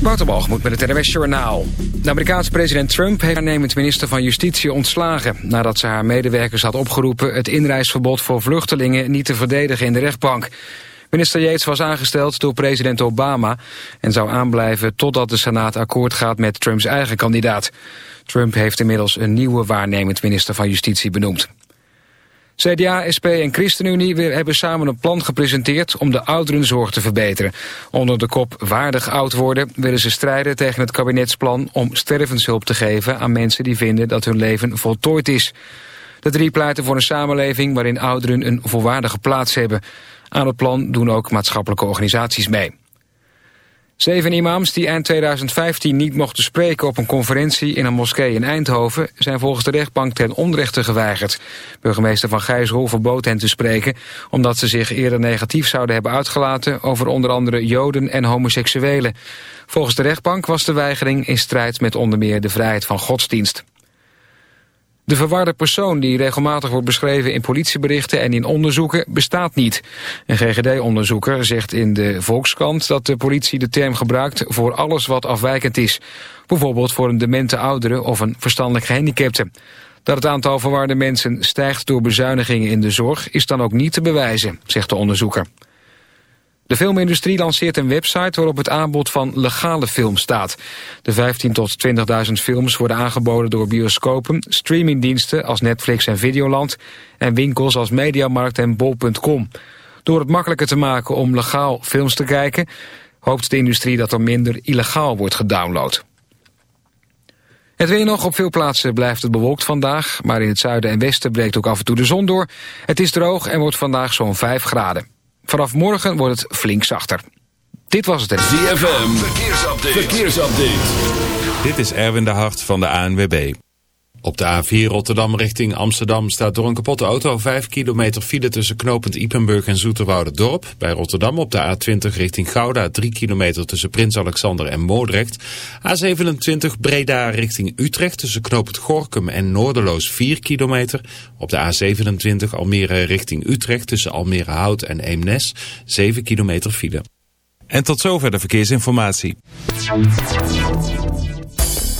Waterbalgemoed met het NWS Journaal. De Amerikaanse president Trump heeft aannemend minister van Justitie ontslagen... nadat ze haar medewerkers had opgeroepen het inreisverbod voor vluchtelingen niet te verdedigen in de rechtbank. Minister Yates was aangesteld door president Obama... en zou aanblijven totdat de Senaat akkoord gaat met Trumps eigen kandidaat. Trump heeft inmiddels een nieuwe waarnemend minister van Justitie benoemd. CDA, SP en ChristenUnie hebben samen een plan gepresenteerd om de ouderenzorg te verbeteren. Onder de kop waardig oud worden willen ze strijden tegen het kabinetsplan om stervenshulp te geven aan mensen die vinden dat hun leven voltooid is. De drie pleiten voor een samenleving waarin ouderen een volwaardige plaats hebben. Aan het plan doen ook maatschappelijke organisaties mee. Zeven imams die eind 2015 niet mochten spreken op een conferentie in een moskee in Eindhoven zijn volgens de rechtbank ten onrechte geweigerd. Burgemeester Van Gijsel verbood hen te spreken omdat ze zich eerder negatief zouden hebben uitgelaten over onder andere joden en homoseksuelen. Volgens de rechtbank was de weigering in strijd met onder meer de vrijheid van godsdienst. De verwarde persoon die regelmatig wordt beschreven in politieberichten en in onderzoeken bestaat niet. Een GGD-onderzoeker zegt in de Volkskrant dat de politie de term gebruikt voor alles wat afwijkend is. Bijvoorbeeld voor een demente oudere of een verstandelijk gehandicapte. Dat het aantal verwarde mensen stijgt door bezuinigingen in de zorg is dan ook niet te bewijzen, zegt de onderzoeker. De filmindustrie lanceert een website waarop het aanbod van legale films staat. De 15 tot 20.000 films worden aangeboden door bioscopen, streamingdiensten als Netflix en Videoland en winkels als Mediamarkt en Bol.com. Door het makkelijker te maken om legaal films te kijken, hoopt de industrie dat er minder illegaal wordt gedownload. Het weer nog. Op veel plaatsen blijft het bewolkt vandaag. Maar in het zuiden en westen breekt ook af en toe de zon door. Het is droog en wordt vandaag zo'n 5 graden. Vanaf morgen wordt het flink zachter. Dit was het. ZFM, verkeersupdate. verkeersupdate. Dit is Erwin de Hart van de ANWB. Op de A4 Rotterdam richting Amsterdam staat door een kapotte auto 5 kilometer file tussen knopend Ipenburg en Dorp. Bij Rotterdam op de A20 richting Gouda 3 kilometer tussen Prins Alexander en Moordrecht. A27 Breda richting Utrecht tussen knopend Gorkum en Noorderloos 4 kilometer. Op de A27 Almere richting Utrecht tussen Almere Hout en Eemnes 7 kilometer file. En tot zover de verkeersinformatie.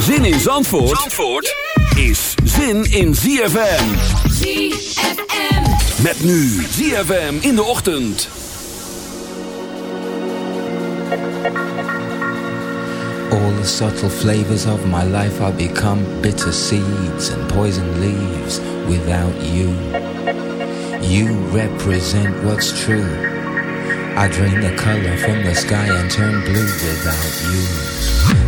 Zin in Zandvoort, Zandvoort is zin in ZFM. ZFM. Met nu ZFM in de ochtend. All the subtle flavors of my life are become bitter seeds and poison leaves without you. You represent what's true. I drain the color from the sky and turn blue without you.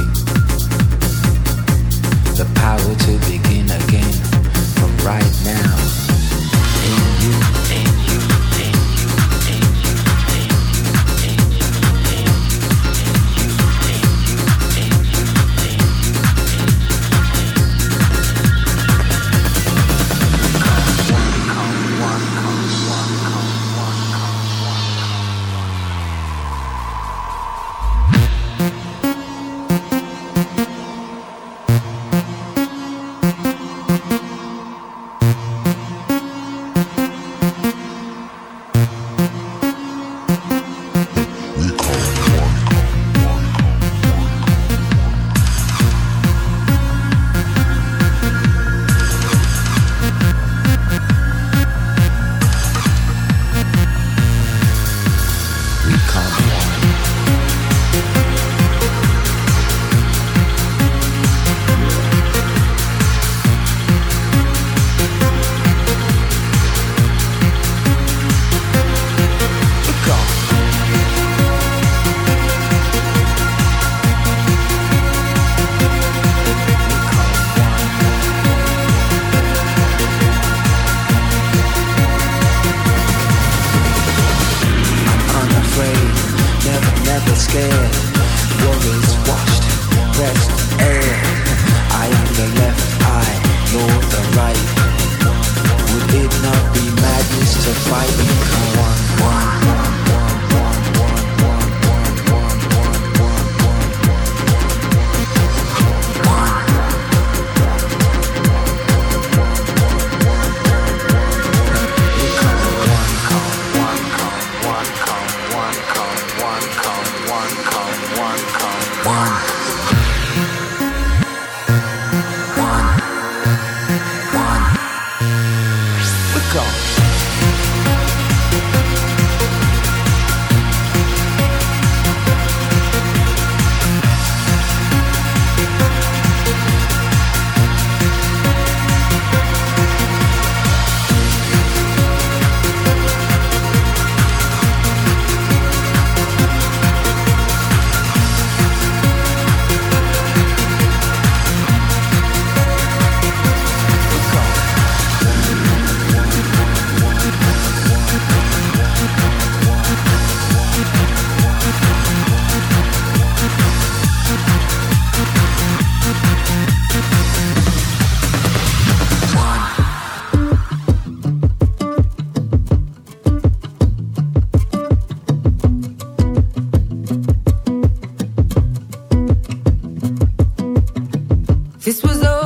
Power to begin again from right now.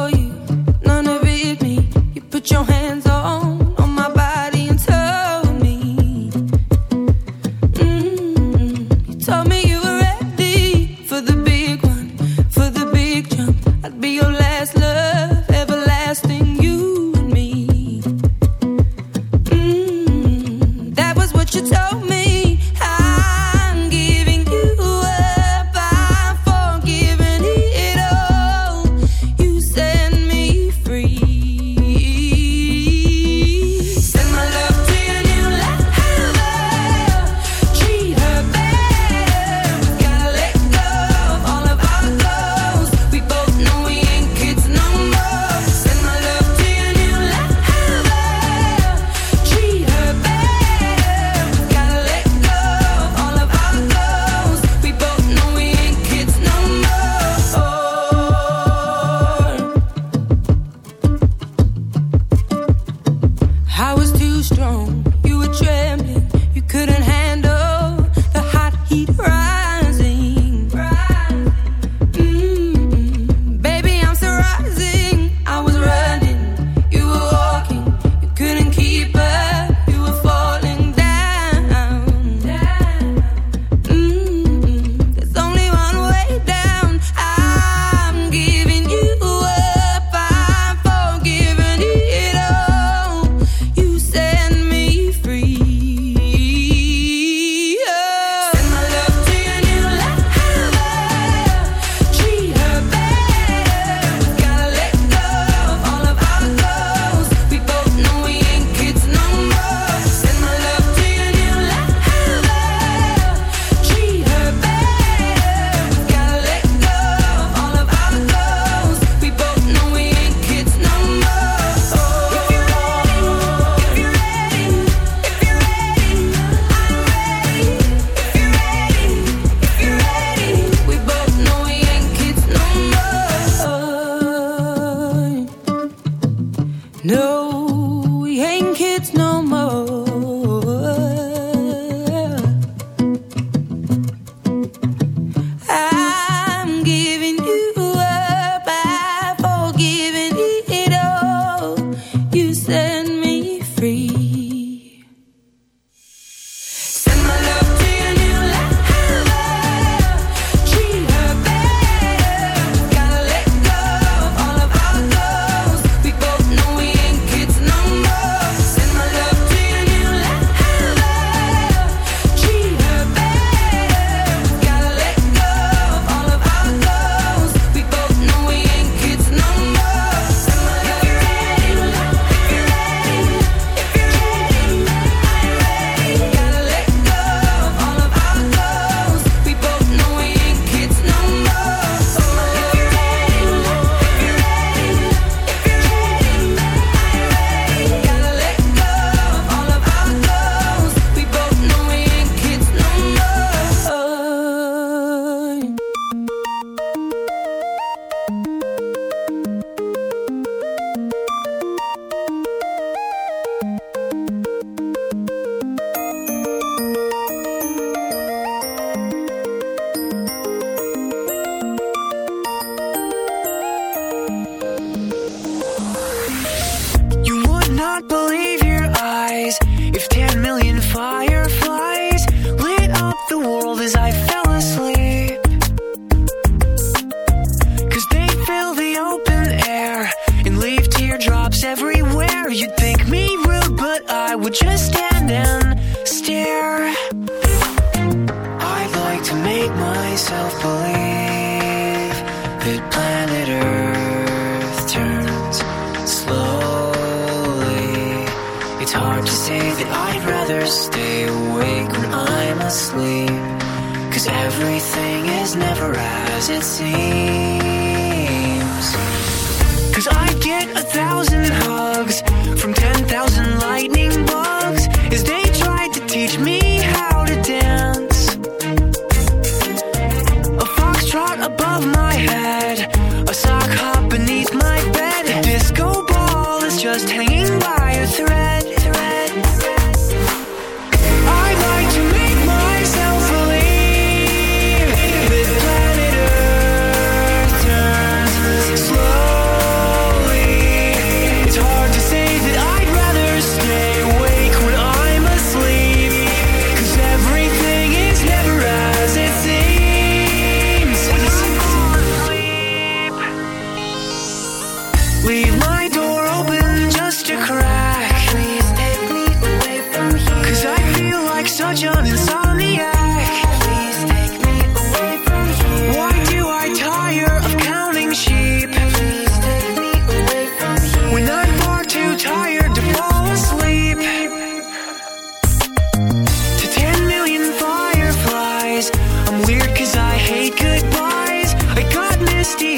you. None of it me. You put your hands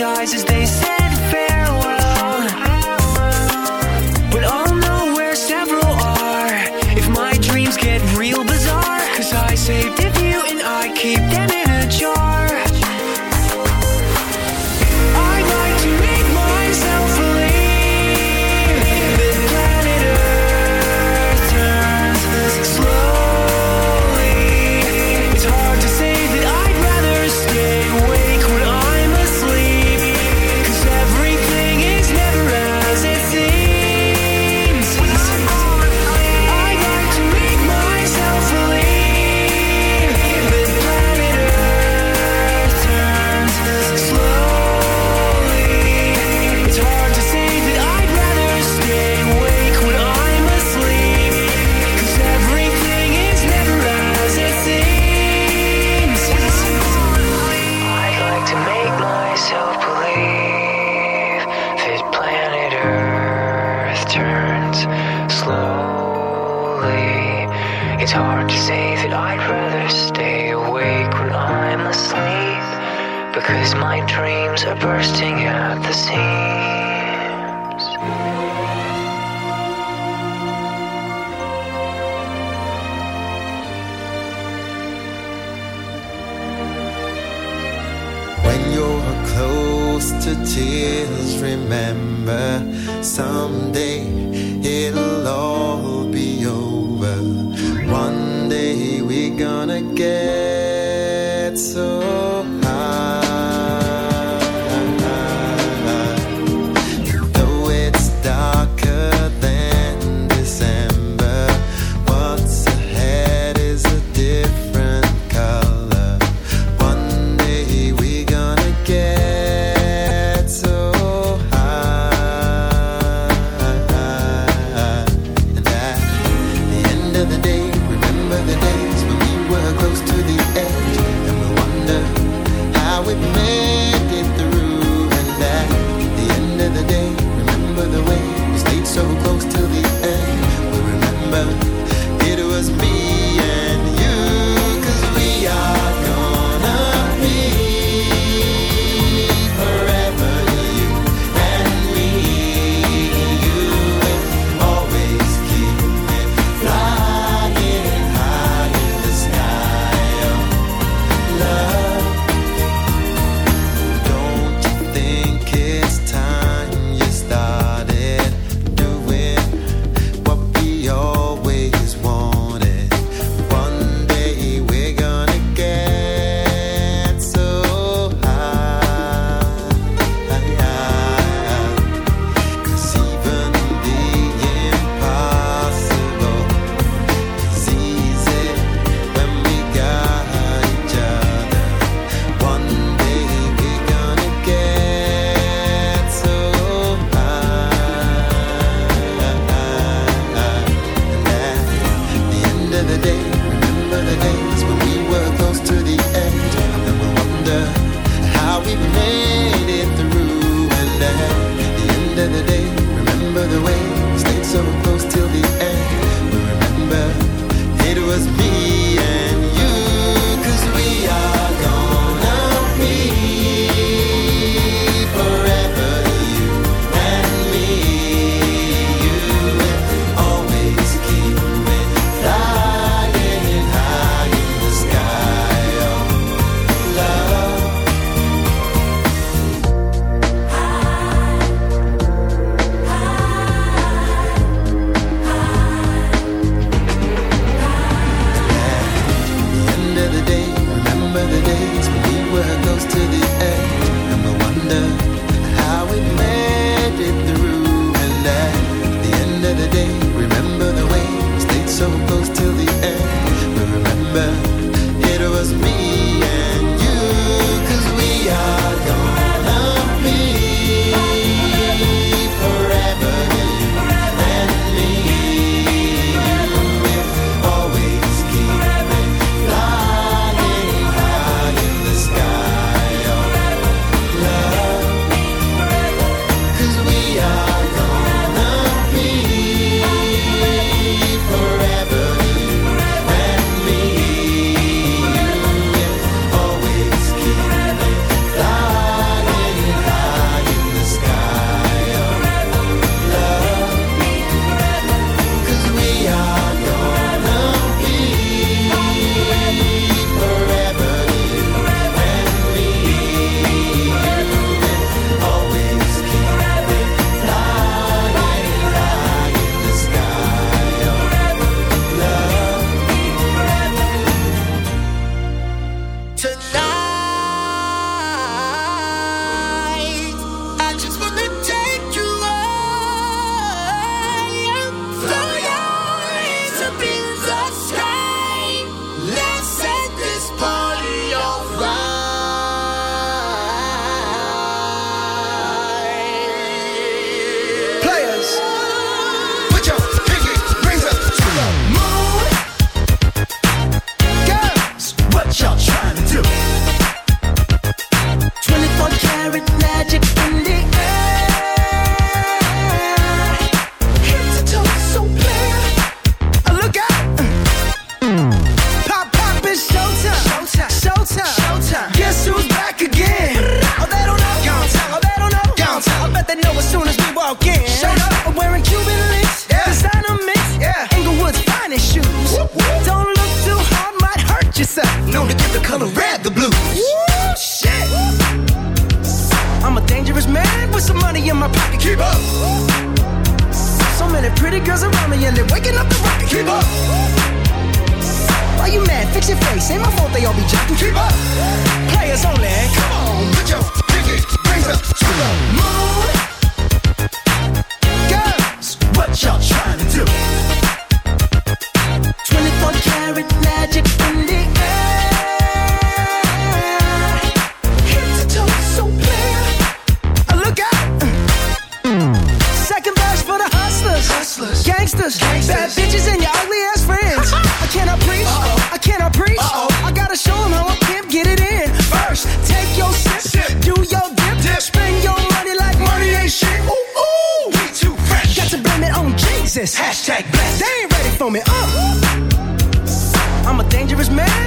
eyes as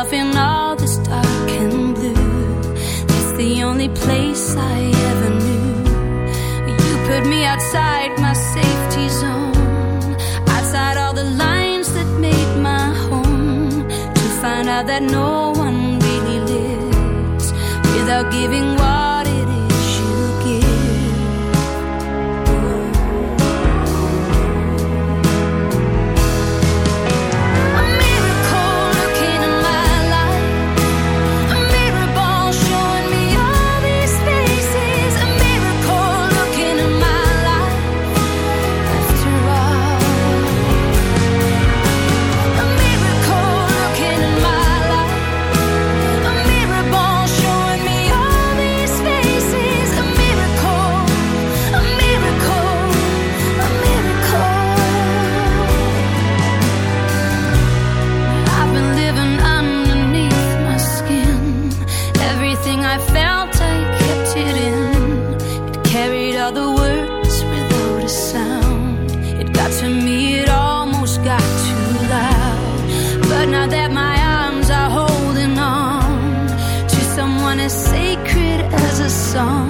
myself in all this dark and blue. That's the only place I ever knew. You put me outside my safety zone, outside all the lines that made my home. To find out that no one really lives without giving song.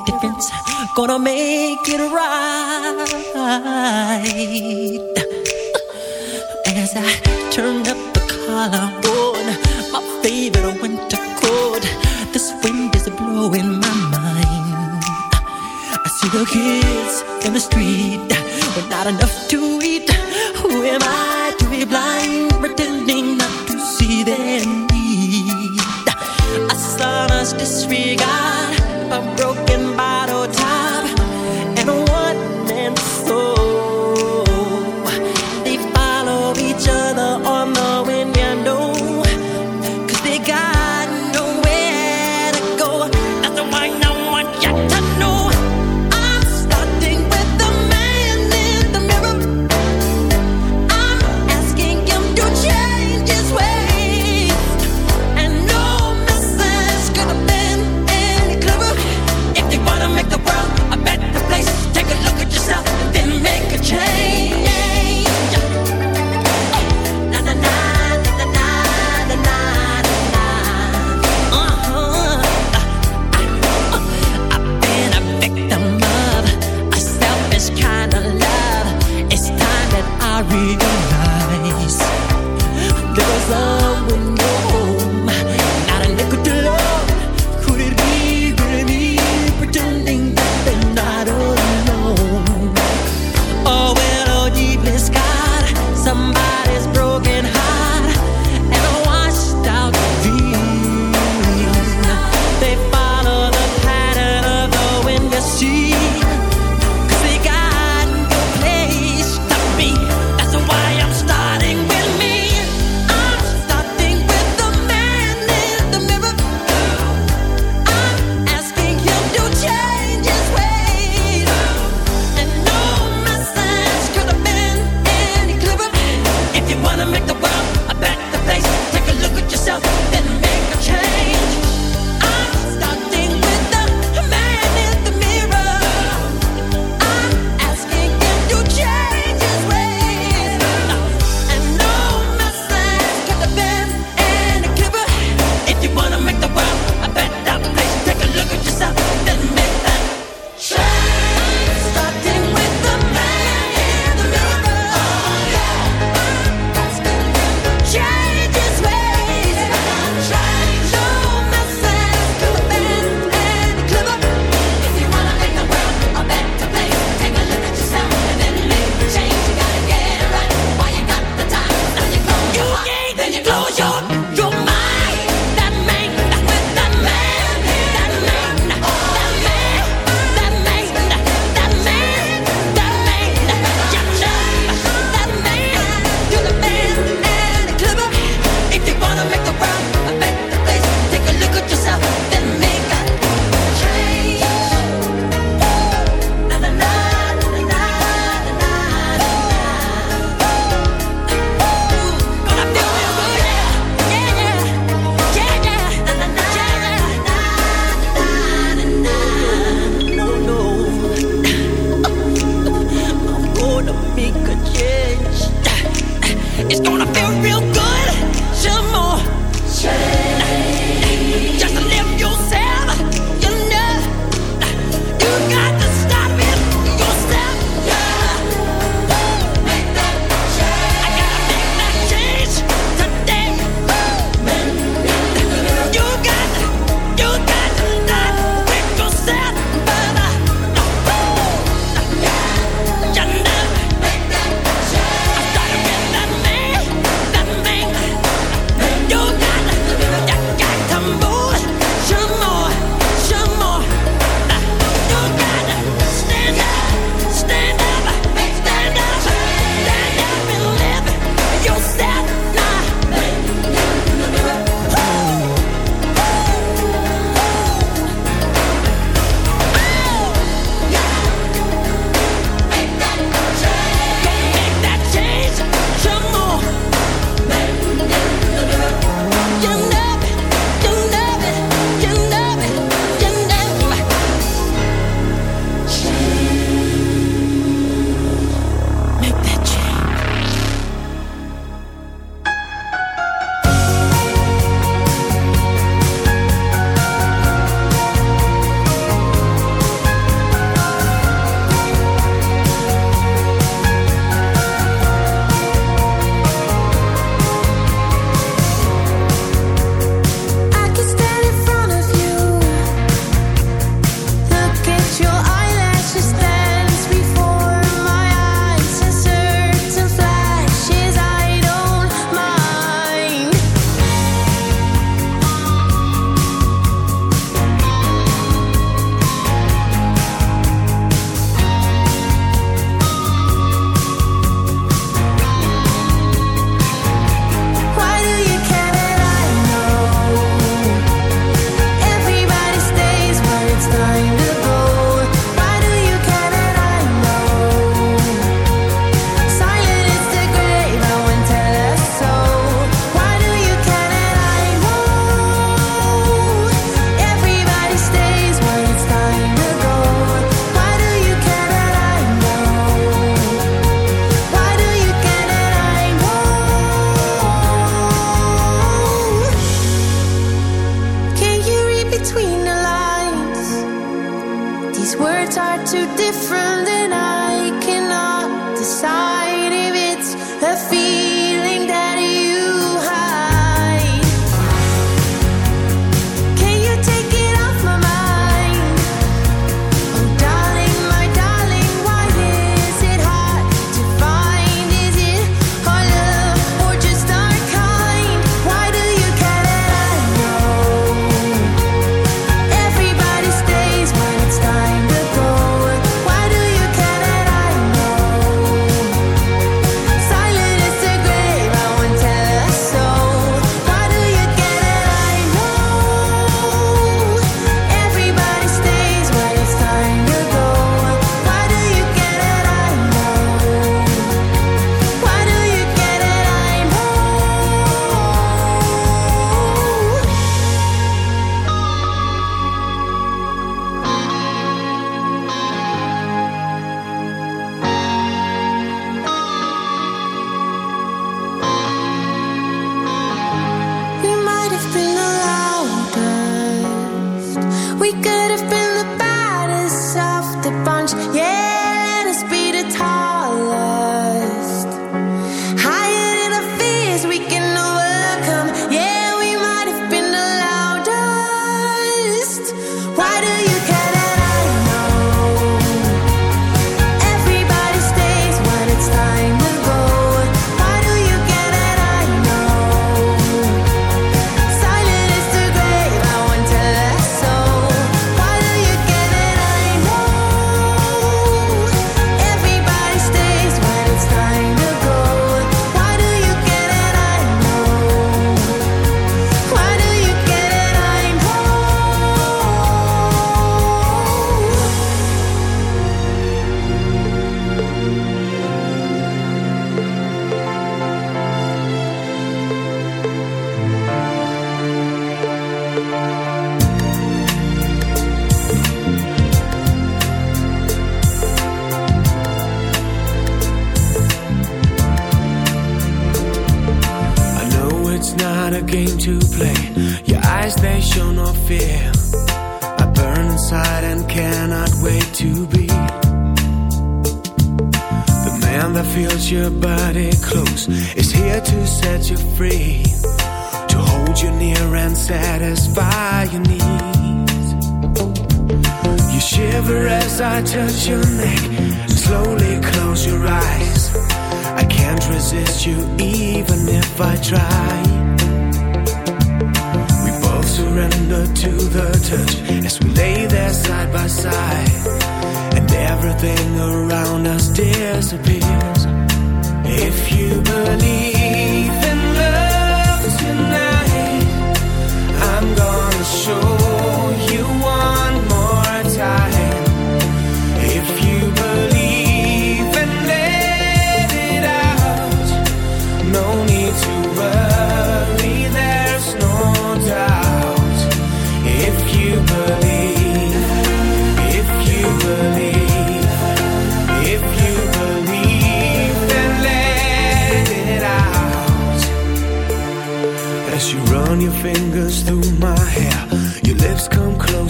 a difference. Gonna make it right. As I turn up the collar on my favorite winter coat, this wind is blowing my mind. I see the kids in the street, but not enough to eat. Who am I to be blind?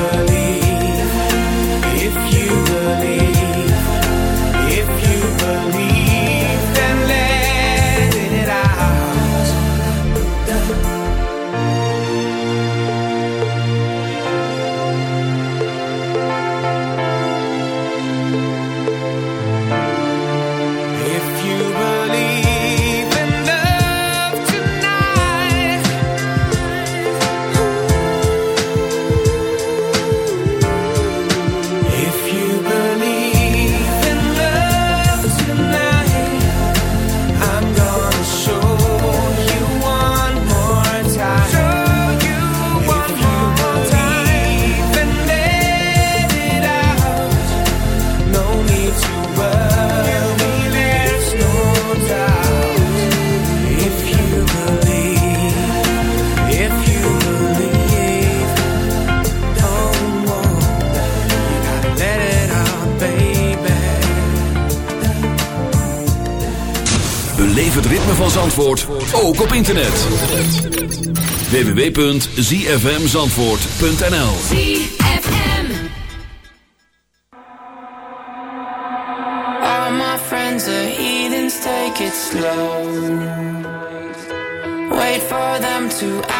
You. op internet. www.zfmzandvoort.nl ZFM for them to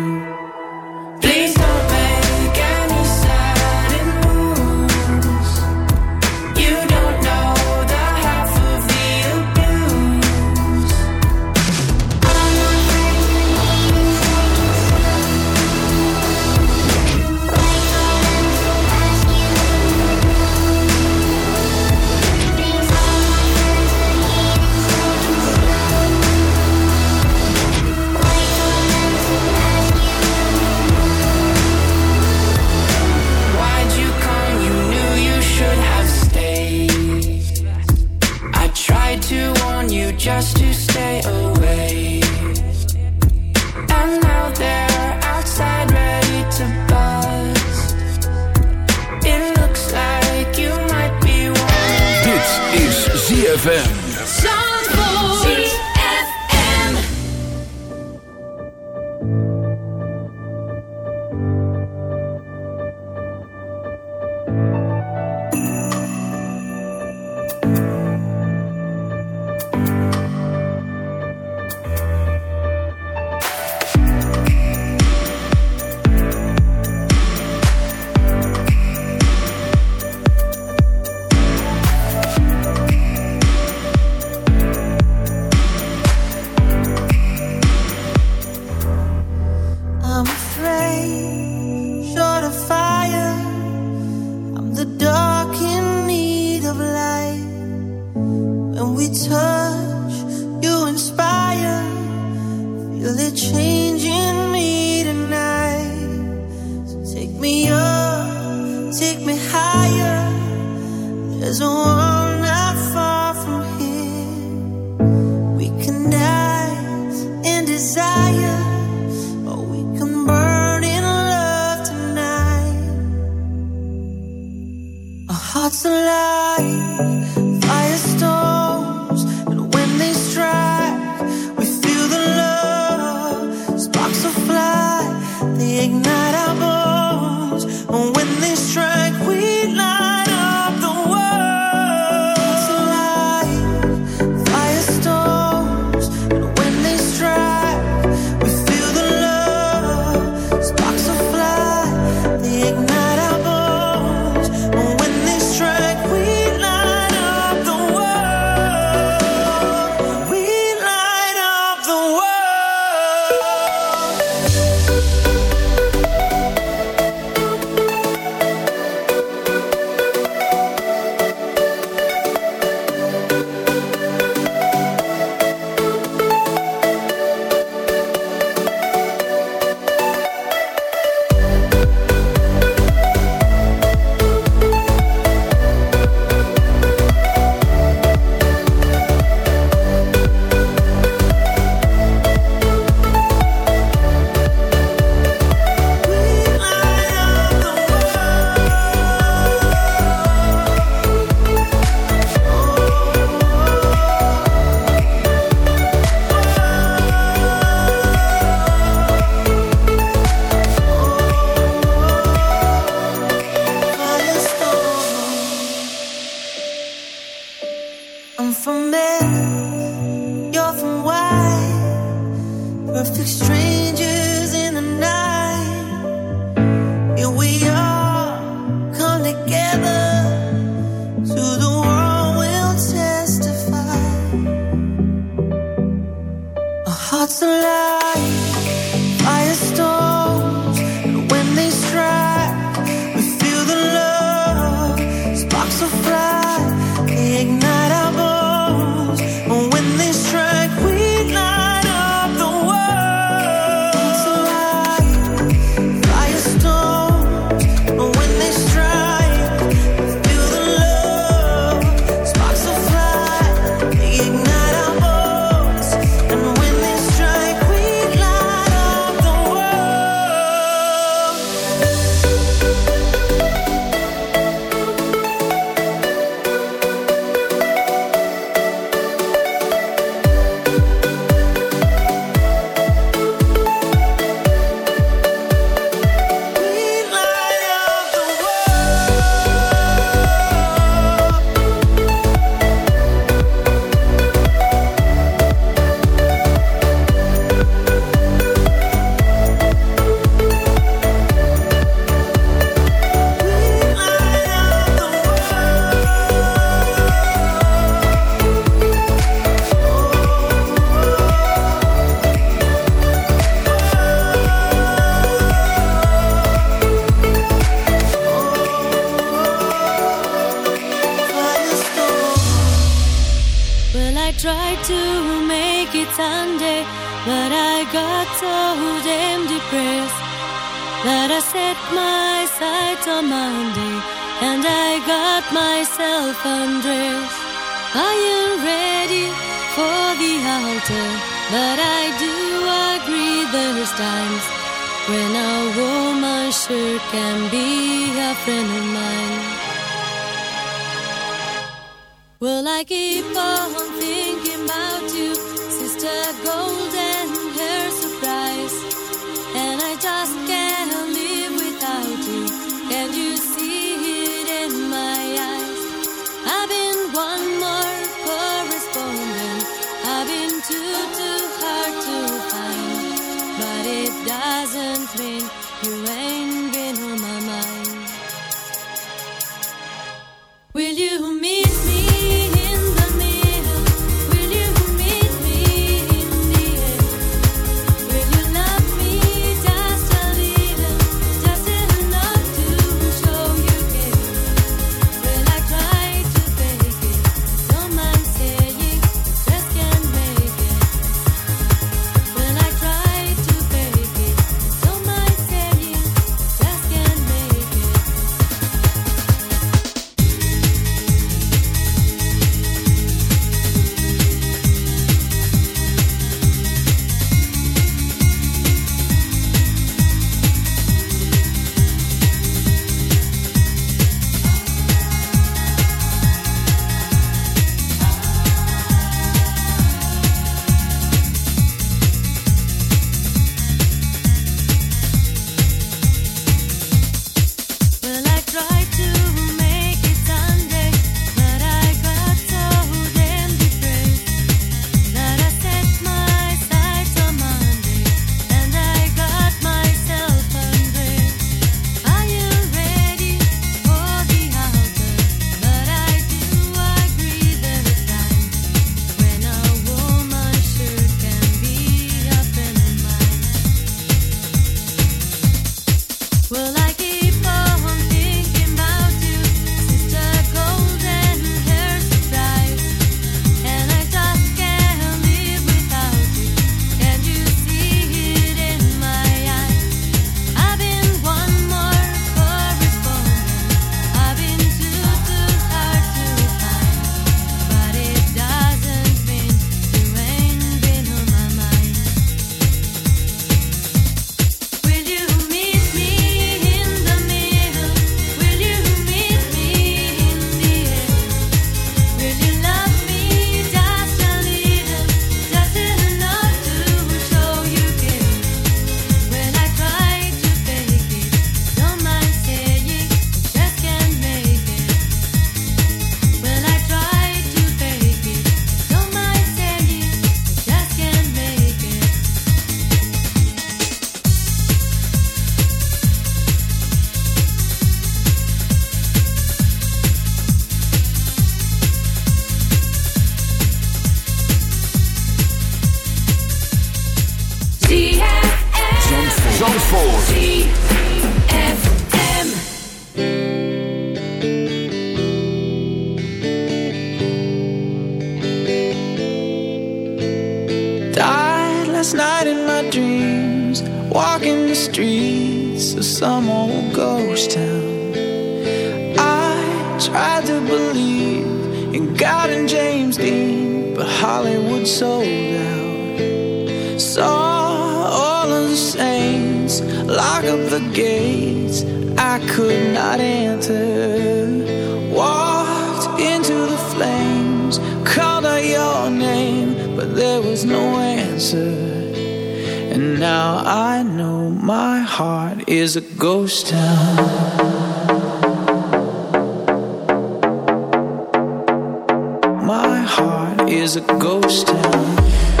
Is a ghost town.